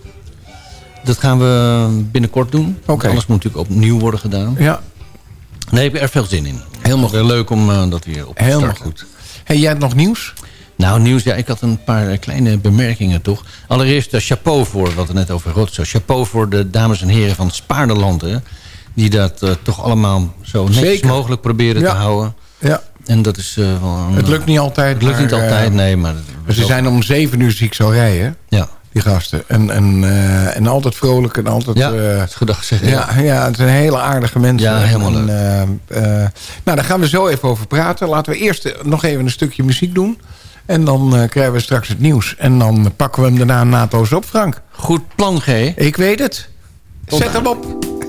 Dat gaan we binnenkort doen. Want Alles moet natuurlijk opnieuw worden gedaan. Ja. Nee, ik heb er veel zin in. Helemaal Heel leuk om eh, dat weer op te Helemaal starten. goed. Hey, jij hebt nog nieuws? Nou, nieuws, ja, ik had een paar eh, kleine bemerkingen toch. Allereerst uh, chapeau voor, wat we net over Rotzo. Chapeau voor de dames en heren van Spaarderland, hè. Die dat uh, toch allemaal zo netjes Zeker. mogelijk proberen Ja. te houden. Ja. En dat is uh, wel een, Het lukt niet altijd. Het lukt maar, niet altijd, uh, nee. Maar Ze zijn om zeven uur ziek zo rijden. Ja. Die gasten. En, en, en altijd vrolijk en altijd... Ja, is gedacht zeggen. Ja, ja, het zijn hele aardige mensen. Ja, helemaal en, leuk. nou, daar gaan we zo even over praten. Laten we eerst nog even een stukje muziek doen. En dan uh, krijgen we straks het nieuws. En dan pakken we hem daarna natoos op, Frank. Goed plan, G. Ik weet het. Tot Zet hem op.